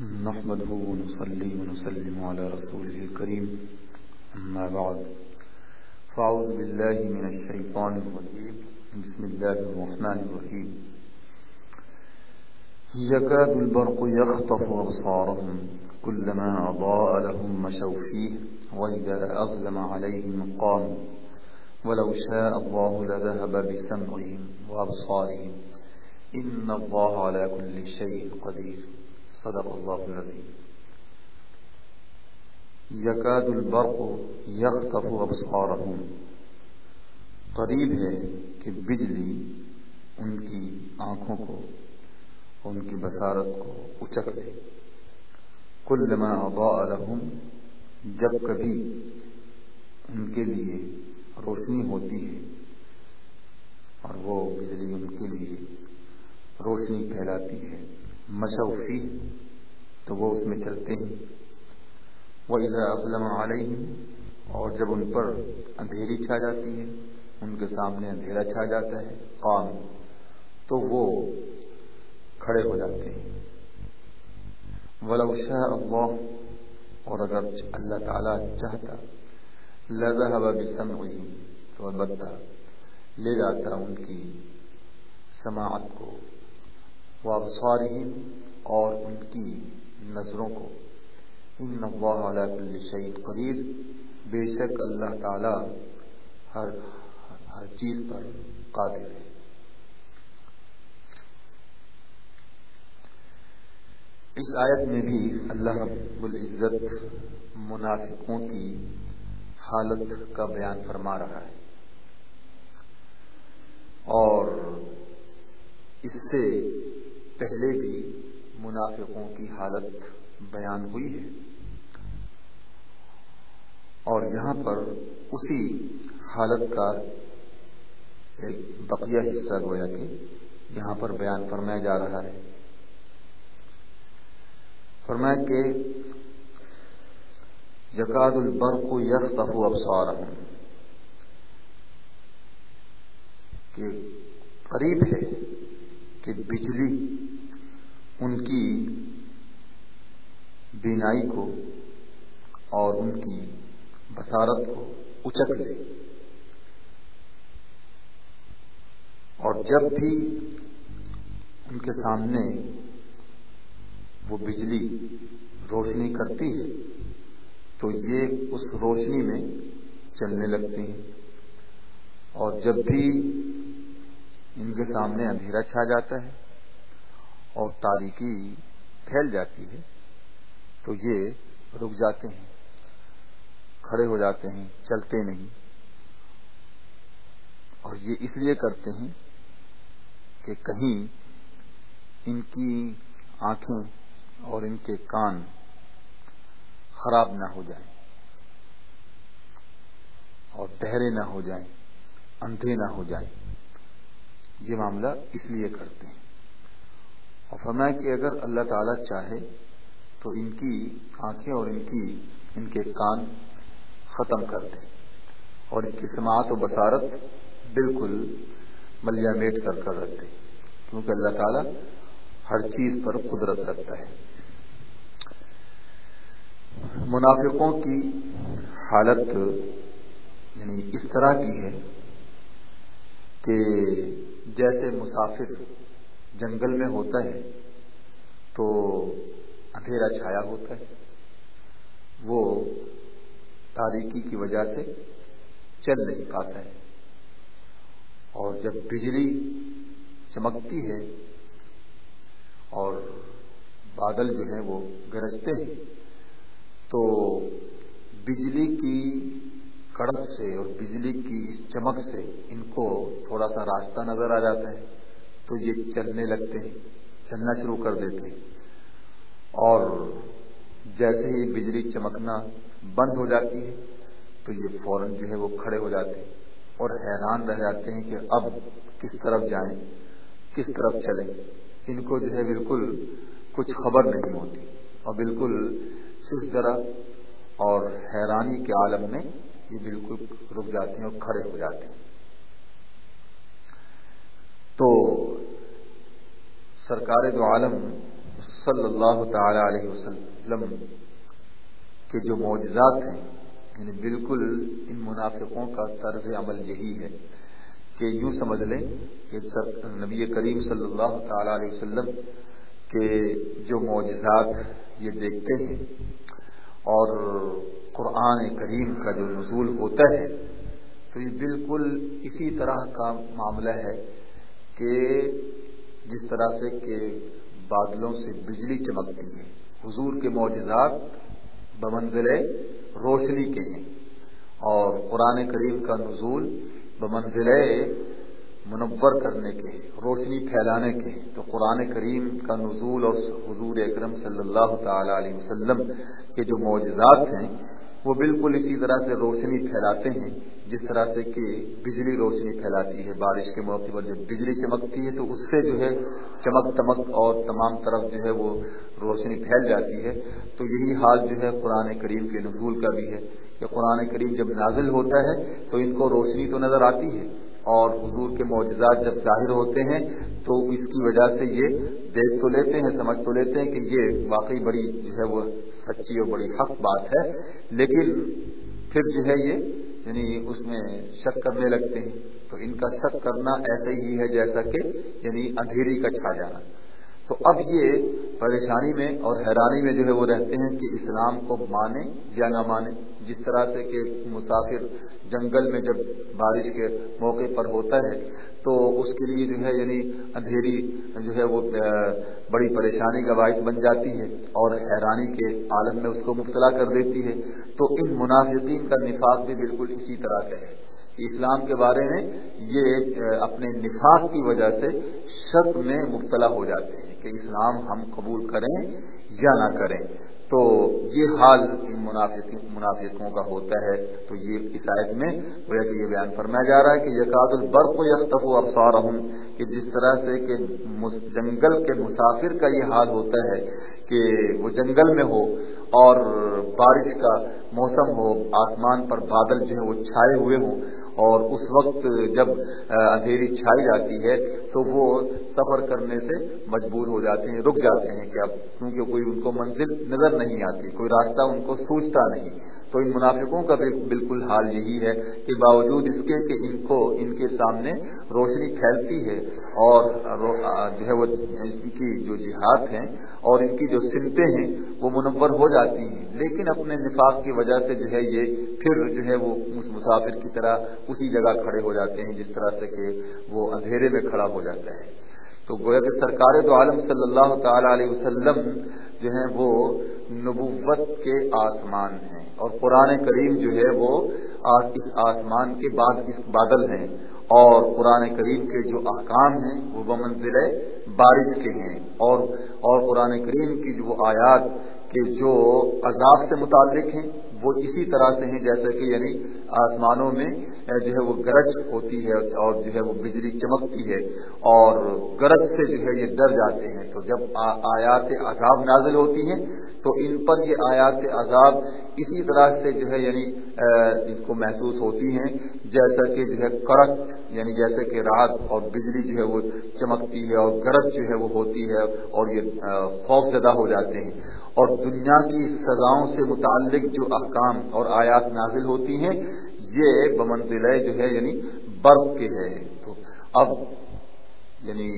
نحمده ونصلي ونسلم على رسوله الكريم. أما بعد، فأعوذ بالله من الشيطان الرجيم. بسم الله الرحمن الرحيم. يكاد البرق يخطف أبصارهم. كلما أضاء لهم مشوا فيه، وإذا أظلم عليهم قاموا ولو شاء الله لذهب بسمعهم وأبصارهم. إن الله على كل شيء قدير. صدق اللہ العظیم. یقاد البرق یکتف ابصارهم قریب ہے کہ بجلی ان کی آنکھوں کو ان کی بصارت کو اچک لے کل لما اضاء لهم جب کبھی ان کے لیے روشنی ہوتی ہے اور وہ بجلی ان کے لیے روشنی پھیلاتی ہے. مشوفی تو وہ اس میں چلتے ہیں۔ وہ اسلم علیہ اور جب ان پر اندھیری چھا جاتی ہے، ان کے سامنے اندھیرا چھا جاتا ہے، قام، تو وہ کھڑے ہو جاتے ہیں۔ شاء اللہ اور اگر اللہ تعالی چاہتا لذا ہوا بھی سم ہوئی تو البتہ لے جاتا ان کی سماعت کو۔ اور ان کی نظروں کو۔ ان علیہ کل شعید قدیر۔ بے شک اللہ تعالی ہر ہر چیز پر قادر ہے۔ اس آیت میں بھی اللہ رب العزت منافقوں کی حالت کا بیان فرما رہا ہے۔ اور اس سے پہلے بھی منافقوں کی حالت بیان ہوئی ہے۔ اور یہاں پر اسی حالت کا ایک بقیہ حصہ گویا کہ یہاں پر بیان فرمایا جا رہا ہے۔ فرمایا کہ یقاد البر کو یک تفو افسار کہ قریب ہے۔ کہ بجلی ان کی بینائی کو اور ان کی بصارت کو اچک لے۔ اور جب بھی ان کے سامنے وہ بجلی روشنی کرتی ہے، تو یہ اس روشنی میں چلنے لگتے ہیں۔ اور جب بھی ان کے سامنے اندھیرا چھا جاتا ہے اور تاریکی پھیل جاتی ہے، تو یہ رک جاتے ہیں، کھڑے ہو جاتے ہیں، چلتے نہیں۔ اور یہ اس لیے کرتے ہیں کہ کہیں ان کی آنکھیں اور ان کے کان خراب نہ ہو جائیں اور بہرے نہ ہو جائیں، اندھے نہ ہو جائیں۔ یہ معاملہ اس لیے کرتے ہیں۔ اور فرمایا کہ اگر اللہ تعالی چاہے تو ان کی آنکھیں اور ان کی، ان کے کان ختم کر دے اور ان کی سماعت و بصارت بالکل ملیا میٹ کر کر رکھ دے کیونکہ اللہ تعالی ہر چیز پر قدرت رکھتا ہے۔ منافقوں کی حالت یعنی اس طرح کی ہے کہ جیسے مسافر جنگل میں ہوتا ہے تو اندھیرا چھایا ہوتا ہے، وہ تاریکی کی وجہ سے چل نہیں پاتا ہے۔ اور جب بجلی چمکتی ہے اور بادل جو ہیں وہ گرجتے ہیں، تو بجلی کی کڑک سے اور بجلی کی اس چمک سے ان کو تھوڑا سا راستہ نظر آ جاتا ہے، تو یہ چلنے لگتے ہیں، چلنا شروع کر دیتے ہیں۔ اور جیسے ہی بجلی چمکنا بند ہو جاتی ہے، تو یہ فوراً جو ہے وہ کھڑے ہو جاتے ہیں اور حیران رہ جاتے ہیں کہ اب کس طرف جائیں، کس طرف چلیں۔ ان کو جو ہے بالکل کچھ خبر نہیں ہوتی اور بالکل اس طرح اور حیرانی کے عالم میں یہ بالکل رک جاتے ہیں اور کھڑے ہو جاتے ہیں۔ تو سرکار دو عالم صلی اللہ تعالی علیہ وسلم کے جو معجزات ہیں یعنی بالکل ان منافقوں کا طرز عمل یہی ہے کہ یوں سمجھ لیں کہ نبی کریم صلی اللہ تعالی علیہ وسلم کے جو معجزات یہ دیکھتے ہیں اور قرآن کریم کا جو نزول ہوتا ہے، تو یہ بالکل اسی طرح کا معاملہ ہے کہ جس طرح سے کہ بادلوں سے بجلی چمکتی ہے، حضور کے معجزات بمنزل روشنی کے ہیں اور قرآن کریم کا نزول بمنزل منور کرنے کے، روشنی پھیلانے کے۔ تو قرآن کریم کا نزول اور حضور اکرم صلی اللہ تعالی علیہ وسلم کے جو معجزات ہیں، وہ بالکل اسی طرح سے روشنی پھیلاتے ہیں، جس طرح سے کہ بجلی روشنی پھیلاتی ہے، بارش کے موقع پر جب بجلی چمکتی ہے تو اس سے جو ہے چمک تمک اور تمام طرف جو ہے وہ روشنی پھیل جاتی ہے۔ تو یہی حال جو ہے قرآن کریم کے نزول کا بھی ہے کہ قرآن کریم جب نازل ہوتا ہے تو ان کو روشنی تو نظر آتی ہے اور حضور کے معجزات جب ظاہر ہوتے ہیں، تو اس کی وجہ سے یہ دیکھ تو لیتے ہیں، سمجھ تو لیتے ہیں کہ یہ واقعی بڑی جو ہے وہ سچی اور بڑی حق بات ہے۔ لیکن پھر جو ہے یہ یعنی اس میں شک کرنے لگتے ہیں۔ تو ان کا شک کرنا ایسا ہی ہے جیسا کہ یعنی اندھیری کا چھا جانا۔ تو اب یہ پریشانی میں اور حیرانی میں جو ہے وہ رہتے ہیں کہ اسلام کو مانے یا نہ مانے جس طرح سے کہ مسافر جنگل میں جب بارش کے موقع پر ہوتا ہے، تو اس کے لیے جو ہے یعنی اندھیری جو ہے وہ بڑی پریشانی کا باعث بن جاتی ہے اور حیرانی کے عالم میں اس کو مبتلا کر دیتی ہے۔ تو ان منافقین کا نفاق بھی بالکل اسی طرح کا ہے۔ اسلام کے بارے میں یہ اپنے نفاق کی وجہ سے شک میں مبتلا ہو جاتے ہیں۔ کہ اسلام ہم قبول کریں یا نہ کریں۔ تو یہ حال ان منافقوں کا ہوتا ہے۔ تو یہ اس آیت میں کہ یہ بیان فرمایا جا رہا ہے کہ یقاد البرق یختف و افسار کہ جس طرح سے کہ جنگل کے مسافر کا یہ حال ہوتا ہے کہ وہ جنگل میں ہو۔ اور بارش کا موسم ہو، آسمان پر بادل جو ہے وہ چھائے ہوئے ہوں، اور اس وقت جب اندھیری چھائی جاتی ہے تو وہ سفر کرنے سے مجبور ہو جاتے ہیں، رک جاتے ہیں کہ اب کیونکہ کوئی ان کو منزل نظر نہیں آتی، کوئی راستہ ان کو سوچتا نہیں۔ تو ان منافقوں کا بالکل حال یہی ہے کہ باوجود اس کے کہ ان کو، ان کے سامنے روشنی پھیلتی ہے اور جو ہے وہ ان کی جو جہاد ہیں اور ان کی جو سمتیں ہیں وہ منور ہو جاتی ہیں۔ لیکن اپنے نفاق کی وجہ سے جو ہے یہ پھر جو ہے وہ مسافر کی طرح اسی جگہ کھڑے ہو جاتے ہیں جس طرح سے کہ وہ اندھیرے میں کھڑا ہو جاتا ہے۔ تو گویا کہ سرکار دو عالم صلی اللہ تعالی علیہ وسلم جو ہیں وہ نبوت کے آسمان ہیں اور قرآن کریم جو ہے وہ اس آسمان کے بعد اس بادل ہیں اور قرآن کریم کے جو احکام ہیں وہ بمنزل بارش کے ہیں اور اور قرآن کریم کی جو آیات کے جو عذاب سے متعلق ہیں، وہ اسی طرح سے ہیں جیسے کہ یعنی آسمانوں میں جو ہے وہ گرج ہوتی ہے اور جو ہے وہ بجلی چمکتی ہے اور گرج سے جو ہے یہ ڈر جاتے ہیں۔ تو جب آیات عذاب نازل ہوتی ہیں، تو ان پر یہ آیات عذاب اسی طرح سے جو ہے یعنی ان کو محسوس ہوتی ہیں۔ جیسا کہ جو ہے کڑک یعنی جیسے کہ رات اور بجلی جو ہے وہ چمکتی ہے اور گرج جو ہے وہ ہوتی ہے اور یہ خوف زدہ ہو جاتے ہیں۔ اور دنیا کی سزاؤں سے متعلق جو احکام اور آیات نازل ہوتی ہیں، یہ بمنزل جو ہے یعنی برف کے ہے۔ تو اب یعنی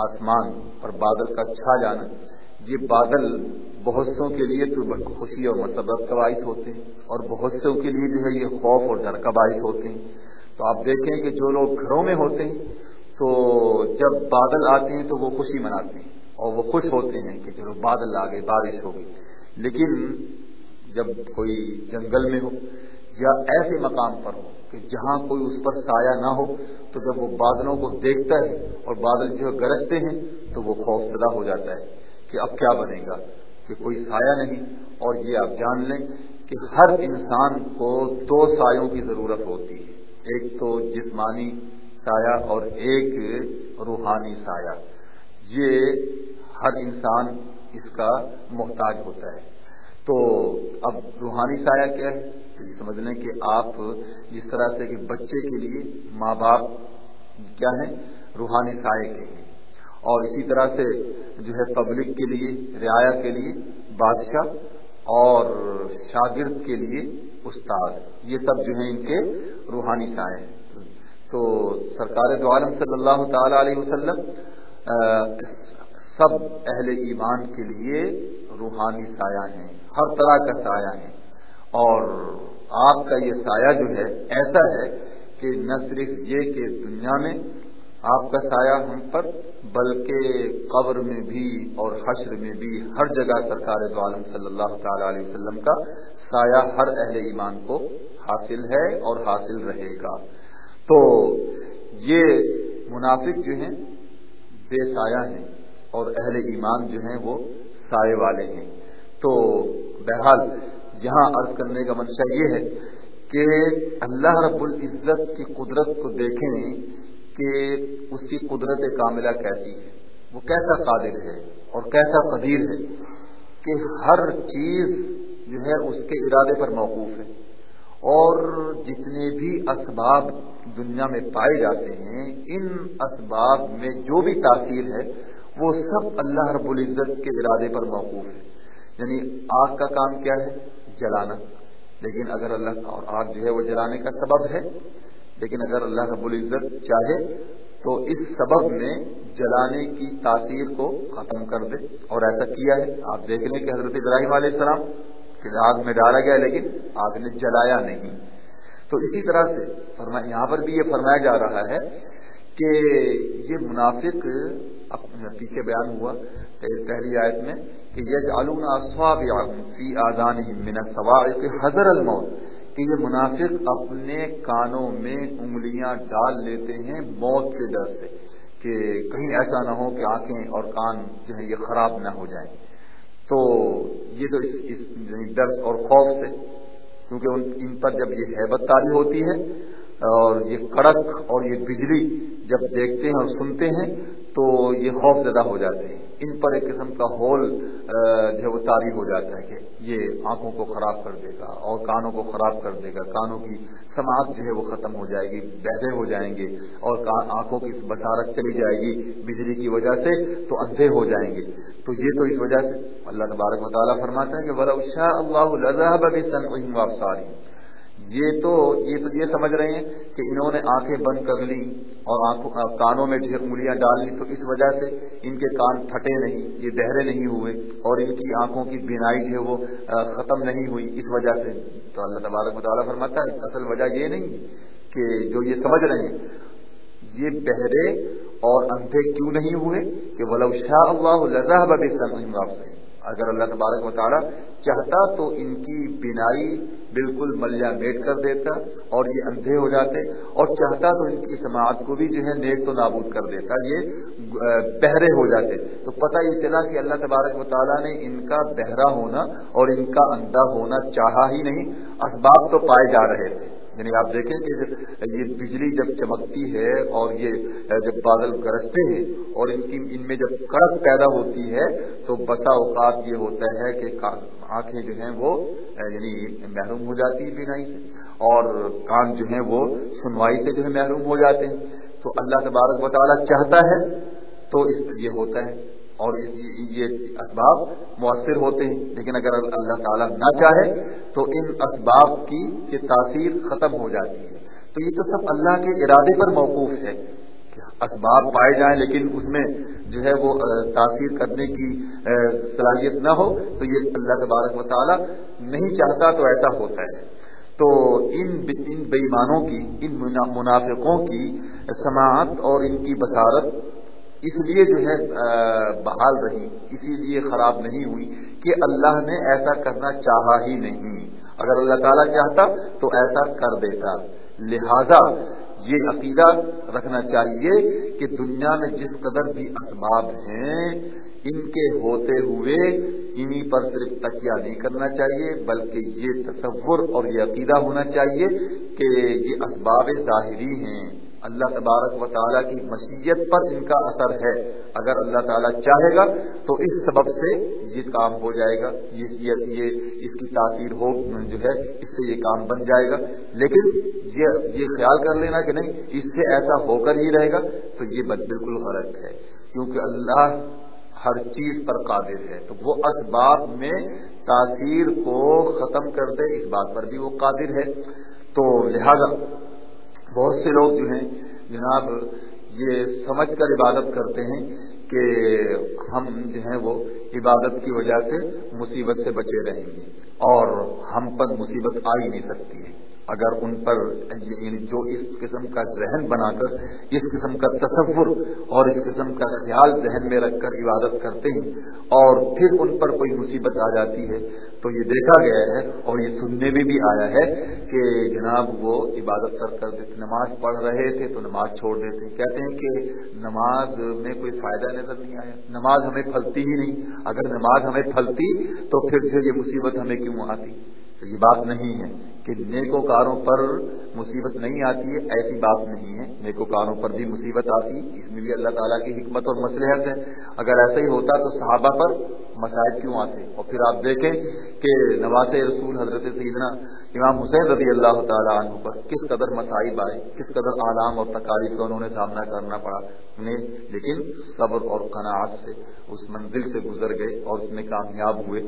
آسمان اور بادل کا چھا جانا، یہ بادل بہت سو کے لیے تو خوشی اور مسبت کا باعث ہوتے ہیں، اور بہت سو کے لیے جو ہے، یہ خوف اور ڈر کا باعث ہوتے ہیں۔ تو آپ دیکھیں کہ جو لوگ گھروں میں ہوتے ہیں، تو جب بادل آتے ہیں تو وہ خوشی مناتے ہیں۔ اور وہ خوش ہوتے ہیں کہ چلو بادل آ گئے، بارش ہو گئی۔ لیکن جب کوئی جنگل میں ہو یا ایسے مقام پر ہو کہ جہاں کوئی اس پر سایہ نہ ہو، تو جب وہ بادلوں کو دیکھتا ہے اور بادل جو گرجتے ہیں، تو وہ خوف زدہ ہو جاتا ہے کہ اب کیا بنے گا؟ کہ کوئی سایہ نہیں۔ اور یہ آپ جان لیں کہ ہر انسان کو دو سایوں کی ضرورت ہوتی ہے۔ ایک تو جسمانی سایہ اور ایک روحانی سایہ۔ یہ ہر انسان اس کا محتاج ہوتا ہے۔ تو اب روحانی سایہ کیا ہے؟ سمجھ لیں کہ آپ جس طرح سے کہ بچے کے لیے ماں باپ کیا ہیں؟ روحانی سائے کے ہیں۔ اور اسی طرح سے جو ہے پبلک کے لیے، رعایا کے لیے، بادشاہ اور شاگرد کے لیے استاد۔ یہ سب جو ہیں ان کے روحانی سائے ہیں۔ تو سرکار دو عالم صلی اللہ تعالی علیہ وسلم سب اہل ایمان کے لیے روحانی سایہ ہیں، ہر طرح کا سایہ ہے اور آپ کا یہ سایہ جو ہے، ایسا ہے کہ نہ صرف یہ کہ دنیا میں آپ کا سایہ ہم پر، بلکہ قبر میں بھی اور حشر میں بھی ہر جگہ سرکار دو عالم صلی اللہ تعالی علیہ وسلم کا سایہ ہر اہل ایمان کو حاصل ہے اور حاصل رہے گا۔ تو یہ منافق جو ہیں، بے سایہ ہیں۔ اور اہل ایمان جو ہیں وہ سائے والے ہیں۔ تو بہرحال یہاں عرض کرنے کا منشا یہ ہے کہ اللہ رب العزت کی قدرت کو دیکھیں کہ اس کی قدرت کاملہ کیسی ہے۔ وہ کیسا قادر ہے اور کیسا قدیر ہے کہ ہر چیز جو ہے اس کے ارادے پر موقوف ہے۔ اور جتنے بھی اسباب دنیا میں پائے جاتے ہیں، ان اسباب میں جو بھی تاثیر ہے وہ سب اللہ رب العزت کے ارادے پر موقوف ہے یعنی آگ کا کام کیا ہے؟ جلانا۔ لیکن اگر اللہ اور آگ جو ہے وہ جلانے کا سبب ہے، لیکن اگر اللہ رب العزت چاہے تو اس سبب میں جلانے کی تاثیر کو ختم کر دے۔ اور ایسا کیا ہے؟ آپ دیکھ لیں کہ حضرت ابراہیم علیہ السلام کہ آگ میں ڈالا گیا لیکن آگ نے جلایا نہیں۔ تو اسی طرح سے یہاں پر بھی یہ فرمایا جا رہا ہے کہ یہ منافق پیچھے بیان ہوا پہلی آیت میں کہ یج فی آزان من حضر الموت، کہ یہ منافق اپنے کانوں میں انگلیاں ڈال لیتے ہیں موت کے ڈر سے، کہ کہیں ایسا نہ ہو کہ آنکھیں اور کان جو ہے یہ خراب نہ ہو جائیں۔ تو یہ تو اس یعنی ڈر اور خوف سے، کیونکہ ان پر جب یہ حیبت تاری ہوتی ہے اور یہ کڑک اور یہ بجلی جب دیکھتے ہیں اور سنتے ہیں تو یہ خوف زدہ ہو جاتے ہیں۔ ان پر ایک قسم کا ہول جو ہے وہ تاری ہو جاتا ہے کہ یہ آنکھوں کو خراب کر دے گا اور کانوں کو خراب کر دے گا۔ کانوں کی سماعت جو ہے وہ ختم ہو جائے گی بہدے ہو جائیں گے اور آنکھوں کی بسارت چلی جائے گی بجلی کی وجہ سے تو اندھے ہو جائیں گے۔ تو یہ تو اس وجہ سے اللہ تبارک مطالعہ فرماتا ہے کہ بلا شاہ اللہ ساری یہ تو یہ تو یہ سمجھ رہے ہیں کہ انہوں نے آنکھیں بند کر لی اور آنکھوں کانوں میں انگلیاں ڈال لی تو اس وجہ سے ان کے کان پھٹے نہیں، یہ بہرے نہیں ہوئے اور ان کی آنکھوں کی بینائی جو ہے وہ ختم نہیں ہوئی اس وجہ سے۔ تو اللہ تبارک مطالعہ فرماتا ہے، اصل وجہ یہ نہیں کہ جو یہ سمجھ رہے ہیں، یہ بہرے اور اندھے کیوں نہیں ہوئے کہ ولو شاہ اللہ لذہ بب سے اگر اللہ تبارک مطالعہ چاہتا تو ان کی بینائی بالکل ملیا میٹ کر دیتا اور یہ اندھے ہو جاتے اور چاہتا تو ان کی سماعت کو بھی جو ہے نیک تو نابود کر دیتا، یہ بہرے ہو جاتے۔ تو پتہ یہ چلا کہ اللہ تبارک مطالعہ نے ان کا بہرا ہونا اور ان کا اندھا ہونا چاہا ہی نہیں، اسباب تو پائے جا رہے تھے۔ یعنی آپ دیکھیں کہ یہ بجلی جب چمکتی ہے اور یہ جب بادل گرجتے ہیں اور ان کی، ان میں جب کڑک پیدا ہوتی ہے تو بسا اوقات یہ ہوتا ہے کہ آنکھیں جو ہیں وہ یعنی محروم ہو جاتی ہے بینائی سے اور کان جو ہیں وہ سنوائی سے جو ہے محروم ہو جاتے ہیں تو اللہ تبارک مطالعہ چاہتا ہے تو اس یہ ہوتا ہے اور یہ اسباب مؤثر ہوتے ہیں۔ لیکن اگر اللہ تعالیٰ نہ چاہے تو ان اسباب کی یہ تاثیر ختم ہو جاتی ہے۔ تو یہ تو سب اللہ کے ارادے پر موقوف ہے اسباب پائے جائیں، لیکن اس میں جو ہے وہ تاثیر کرنے کی صلاحیت نہ ہو، تو یہ اللہ تبارک مطالعہ نہیں چاہتا تو ایسا ہوتا ہے۔ تو ان ان بےمانوں کی، ان منافقوں کی سماعت اور ان کی بصارت اس لیے جو ہے بحال رہی، اسی لیے خراب نہیں ہوئی کہ اللہ نے ایسا کرنا چاہا ہی نہیں۔ اگر اللہ تعالیٰ چاہتا تو ایسا کر دیتا۔ لہذا یہ عقیدہ رکھنا چاہیے کہ دنیا میں جس قدر بھی اسباب ہیں، ان کے ہوتے ہوئے انہی پر صرف تکیہ نہیں کرنا چاہیے، بلکہ یہ تصور اور یہ عقیدہ ہونا چاہیے کہ یہ اسباب ظاہری ہیں۔ اللہ تبارک و تعالیٰ کی مشیت پر ان کا اثر ہے۔ اگر اللہ تعالیٰ چاہے گا تو اس سبب سے یہ کام ہو جائے گا۔ یہ یہ اس کی تاثیر ہو، جو ہے، اس سے یہ کام بن جائے گا۔ لیکن یہ یہ خیال کر لینا کہ نہیں، اس سے ایسا ہو کر ہی رہے گا تو یہ بالکل غلط ہے۔ کیونکہ اللہ ہر چیز پر قادر ہے۔ تو وہ اسباب میں تاثیر کو ختم کر دے، اس بات پر بھی وہ قادر ہے۔ تو لہذا بہت سے لوگ جو ہیں جناب یہ سمجھ کر عبادت کرتے ہیں کہ ہم جو ہیں وہ عبادت کی وجہ سے مصیبت سے بچے رہیں گے اور ہم پر مصیبت آ ہی نہیں سکتی ہے۔ اگر ان پر یعنی جو اس قسم کا ذہن بنا کر، اس قسم کا تصور اور اس قسم کا خیال ذہن میں رکھ کر عبادت کرتے ہیں اور پھر ان پر کوئی مصیبت آ جاتی ہے، تو یہ دیکھا گیا ہے اور یہ سننے میں بھی آیا ہے کہ جناب وہ عبادت کر کر نماز پڑھ رہے تھے تو نماز چھوڑ دیتے کہتے ہیں کہ نماز میں کوئی فائدہ نظر نہیں آیا، نماز ہمیں پھلتی ہی نہیں۔ اگر نماز ہمیں پھلتی تو پھر سے یہ مصیبت ہمیں کیوں آتی؟ تو یہ بات نہیں ہے کہ نیکوکاروں پر مصیبت نہیں آتی ہے، ایسی بات نہیں ہے۔ نیکوکاروں پر بھی مصیبت آتی، اس میں بھی اللہ تعالیٰ کی حکمت اور مصلحت ہے۔ اگر ایسا ہی ہوتا تو صحابہ پر مسائل کیوں آتے اور پھر آپ دیکھیں کہ نواز رسول حضرت سیدنا امام حسین رضی اللہ تعالیٰ عنہ پر کس قدر مسائب آئے، کس قدر آرام اور تکالیف کا انہوں نے سامنا کرنا پڑا انہیں، لیکن صبر اور قناعت سے اس منزل سے گزر گئے اور اس میں کامیاب ہوئے۔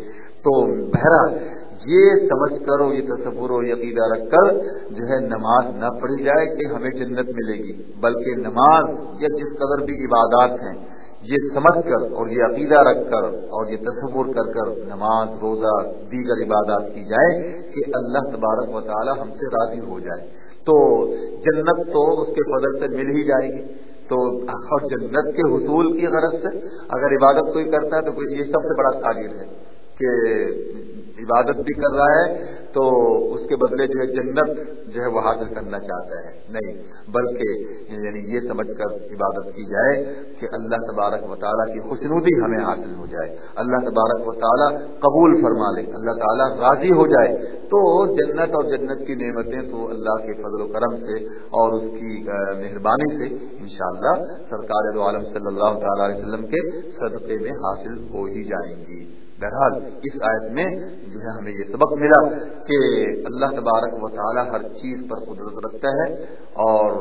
تو بہرحال یہ سمجھ کر اور یہ تصور اور عقیدہ رکھ کر جو ہے نماز نہ پڑھی جائے کہ ہمیں جنت ملے گی، بلکہ نماز یا جس قدر بھی عبادات ہیں یہ سمجھ کر اور یہ عقیدہ رکھ کر اور یہ تصور کر کر نماز، روزہ، دیگر عبادات کی جائے کہ اللہ تبارک و تعالی ہم سے راضی ہو جائے۔ تو جنت تو اس کے فضل سے مل ہی جائے گی۔ تو اور جنت کے حصول کی غرض سے اگر عبادت کوئی کرتا ہے تو یہ سب سے بڑا تاغیر ہے کہ عبادت بھی کر رہا ہے، تو اس کے بدلے جو ہے جنت جو ہے وہ حاصل کرنا چاہتا ہے۔ نہیں، بلکہ یعنی یہ سمجھ کر عبادت کی جائے کہ اللہ تبارک و تعالیٰ کی خوشنودی ہمیں حاصل ہو جائے۔ اللہ تبارک و تعالیٰ قبول فرما لے، اللہ تعالیٰ راضی ہو جائے۔ تو جنت اور جنت کی نعمتیں تو اللہ کے فضل و کرم سے اور اس کی مہربانی سے انشاءاللہ سرکار عالم صلی اللہ تعالی علیہ وسلم کے صدقے میں حاصل ہو ہی جائیں گی۔ بہرحال اس آیت میں جو ہے ہمیں یہ سبق ملا کہ اللہ تبارک و تعالی ہر چیز پر قدرت رکھتا ہے اور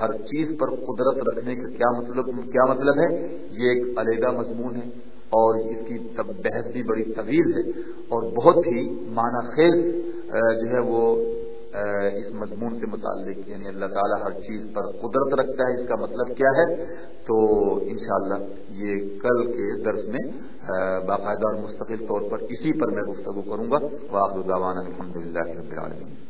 ہر چیز پر قدرت رکھنے کا کیا مطلب کیا مطلب ہے؟ یہ ایک علیحدہ مضمون ہے اور اس کی بحث بھی بڑی طویل ہے اور بہت ہی معنی خیز جو ہے وہ اس مضمون سے متعلق یعنی اللہ تعالیٰ ہر چیز پر قدرت رکھتا ہے، اس کا مطلب کیا ہے؟ تو انشاءاللہ یہ کل کے درس میں باقاعدہ اور مستقل طور پر اسی پر میں گفتگو کروں گا۔ واقع الحمد للہ رب العالمین۔